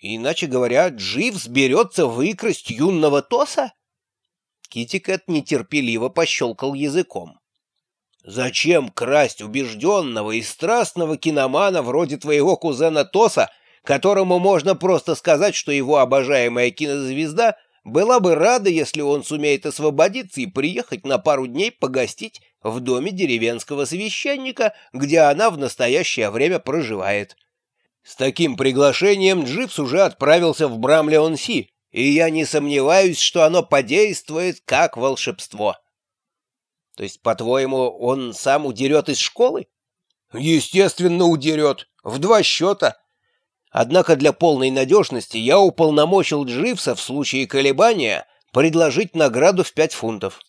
Иначе говоря, Дживс берется выкрасть юного Тоса? Китикет нетерпеливо пощелкал языком. Зачем красть убежденного и страстного киномана вроде твоего кузена Тоса, которому можно просто сказать, что его обожаемая кинозвезда была бы рада, если он сумеет освободиться и приехать на пару дней погостить в доме деревенского священника, где она в настоящее время проживает. С таким приглашением Дживс уже отправился в Брамлеон-Си, и я не сомневаюсь, что оно подействует как волшебство. То есть, по-твоему, он сам удерет из школы? Естественно, удерет. В два счета. Однако для полной надежности я уполномочил Дживса в случае колебания предложить награду в пять фунтов.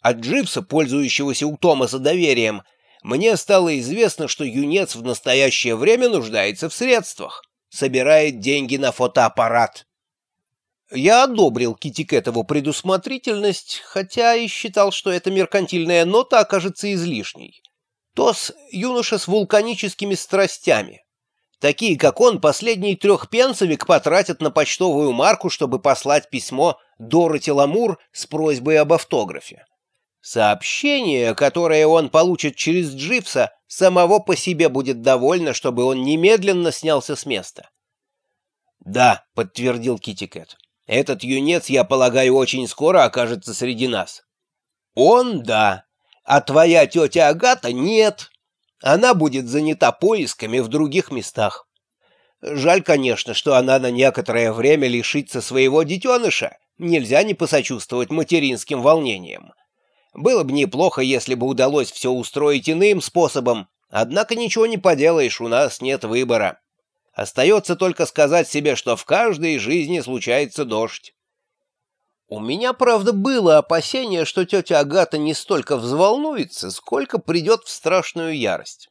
От Дживса, пользующегося у Томаса доверием, мне стало известно, что юнец в настоящее время нуждается в средствах, собирает деньги на фотоаппарат. Я одобрил Китикетову предусмотрительность, хотя и считал, что эта меркантильная нота окажется излишней. Тос — юноша с вулканическими страстями. Такие, как он, последний трехпенсовик потратят на почтовую марку, чтобы послать письмо Дороти Ламур с просьбой об автографе. Сообщение, которое он получит через Дживса, самого по себе будет довольно, чтобы он немедленно снялся с места. «Да», — подтвердил Китикет. Этот юнец, я полагаю, очень скоро окажется среди нас. Он — да, а твоя тетя Агата — нет. Она будет занята поисками в других местах. Жаль, конечно, что она на некоторое время лишится своего детеныша. Нельзя не посочувствовать материнским волнениям. Было бы неплохо, если бы удалось все устроить иным способом, однако ничего не поделаешь, у нас нет выбора. Остается только сказать себе, что в каждой жизни случается дождь. У меня, правда, было опасение, что тетя Агата не столько взволнуется, сколько придет в страшную ярость.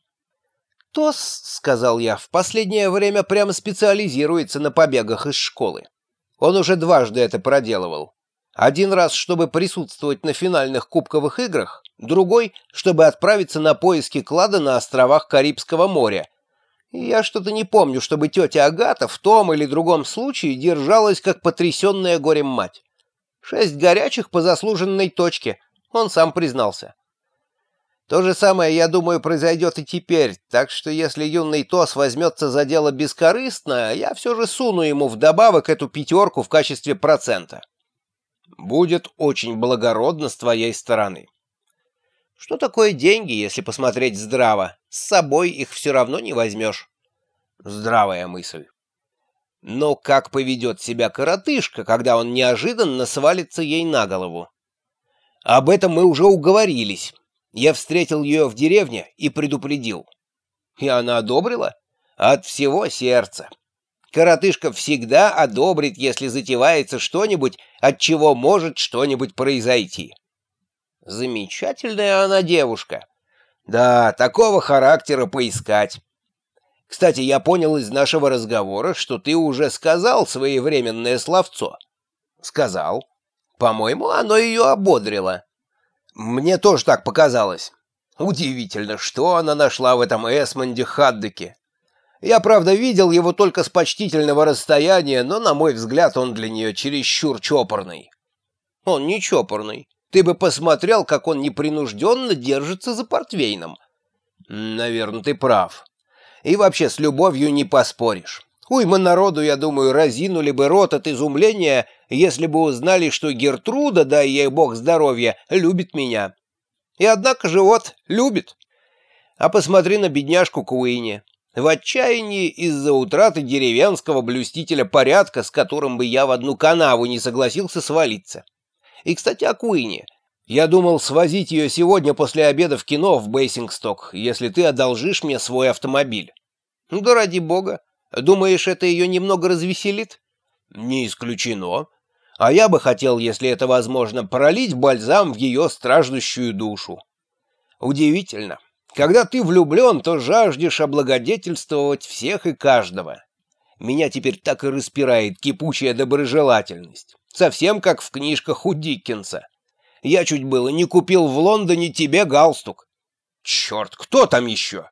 «Тос», — сказал я, — «в последнее время прямо специализируется на побегах из школы. Он уже дважды это проделывал. Один раз, чтобы присутствовать на финальных кубковых играх, другой, чтобы отправиться на поиски клада на островах Карибского моря, я что-то не помню, чтобы тетя Агата в том или другом случае держалась, как потрясенная горем мать. Шесть горячих по заслуженной точке, он сам признался. То же самое, я думаю, произойдет и теперь, так что если юный Тос возьмется за дело бескорыстно, я все же суну ему вдобавок эту пятерку в качестве процента. Будет очень благородно с твоей стороны. Что такое деньги, если посмотреть здраво? С собой их все равно не возьмешь. Здравая мысль. Но как поведет себя коротышка, когда он неожиданно свалится ей на голову? Об этом мы уже уговорились. Я встретил ее в деревне и предупредил. И она одобрила? От всего сердца. Коротышка всегда одобрит, если затевается что-нибудь, от чего может что-нибудь произойти. Замечательная она девушка. Да, такого характера поискать. Кстати, я понял из нашего разговора, что ты уже сказал своевременное словцо. Сказал. По-моему, оно ее ободрило. Мне тоже так показалось. Удивительно, что она нашла в этом Эсмонде Хаддеке. Я, правда, видел его только с почтительного расстояния, но, на мой взгляд, он для нее чересчур чопорный. Он не чопорный. Ты бы посмотрел, как он непринужденно держится за портвейном. Наверное, ты прав. И вообще с любовью не поспоришь. Уйма народу, я думаю, разинули бы рот от изумления, если бы узнали, что Гертруда, дай ей бог здоровья, любит меня. И однако же вот, любит. А посмотри на бедняжку Куинни. В отчаянии из-за утраты деревенского блюстителя порядка, с которым бы я в одну канаву не согласился свалиться. И, кстати, о Куине. Я думал свозить ее сегодня после обеда в кино в Бейсингсток, если ты одолжишь мне свой автомобиль. Ну да ради бога. Думаешь, это ее немного развеселит? Не исключено. А я бы хотел, если это возможно, пролить бальзам в ее страждущую душу. Удивительно. Когда ты влюблен, то жаждешь облагодетельствовать всех и каждого. Меня теперь так и распирает кипучая доброжелательность. Совсем как в книжках у Диккенса. Я чуть было не купил в Лондоне тебе галстук. Черт, кто там еще?